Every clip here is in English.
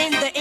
in the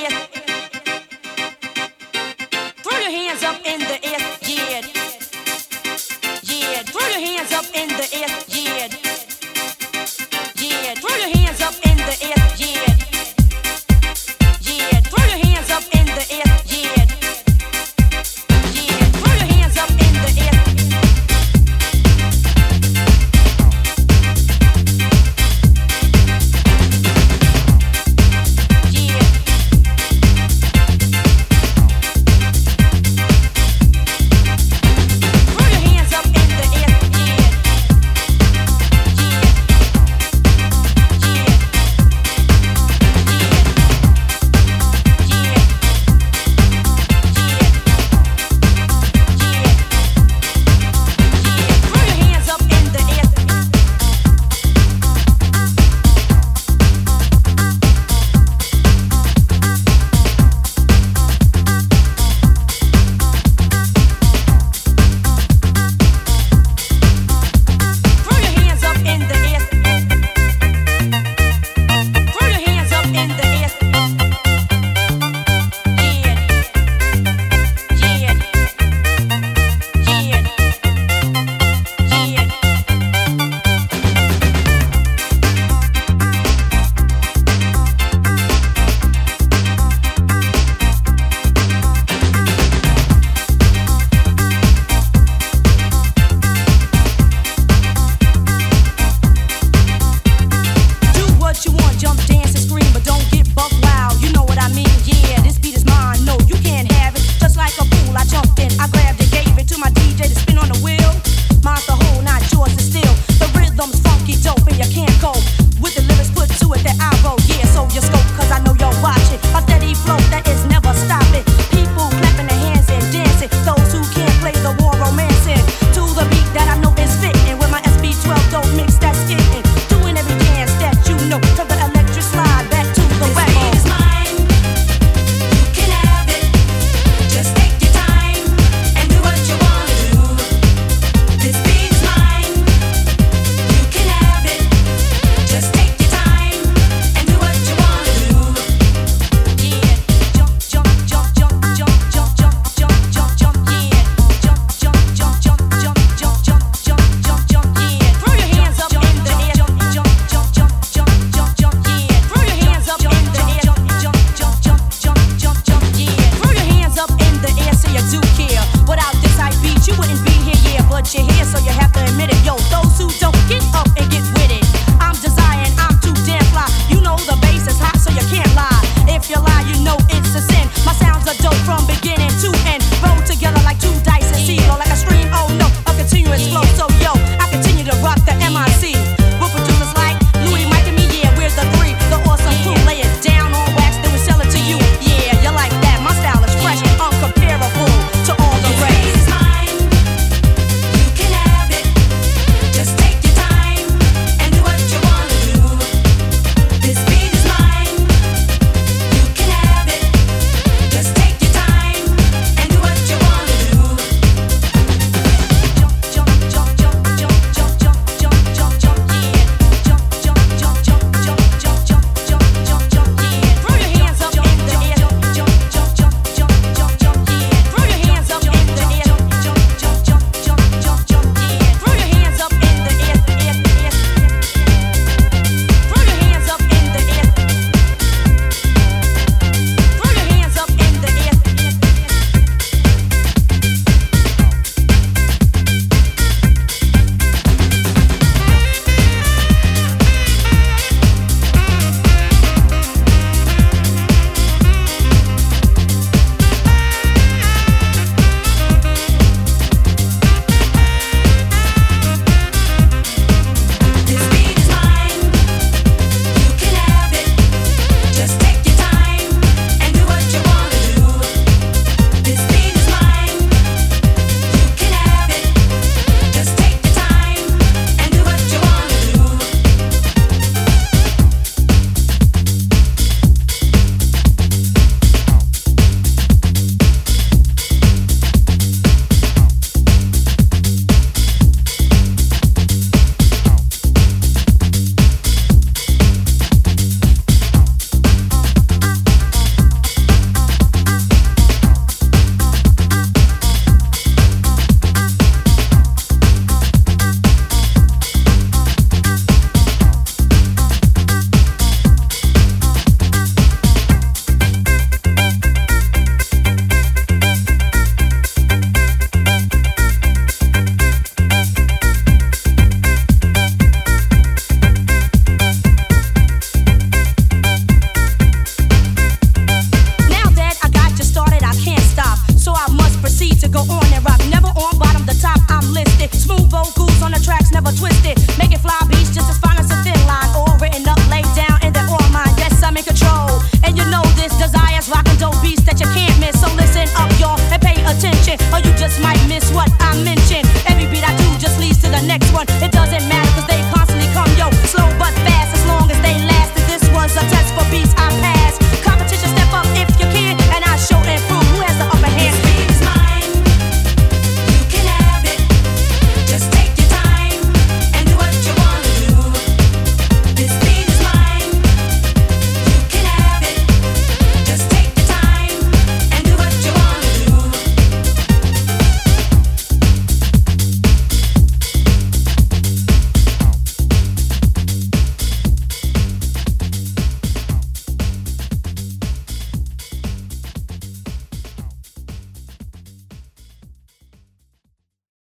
And you can't go with the limits put to it that I wrote. Yeah, so you scope, cause I know. Go on and rock. Never on bottom, the top, I'm listed. Smooth vocals on the tracks, never twisted. Make it fly beats just as fine as a thin line. All written up, laid down in the all mind. Yes, I'm in control. And you know this desire's rockin' dope beats that you can't miss. So listen up, y'all, and pay attention. Or you just might miss what I mentioned. Every beat I do just leads to the next one.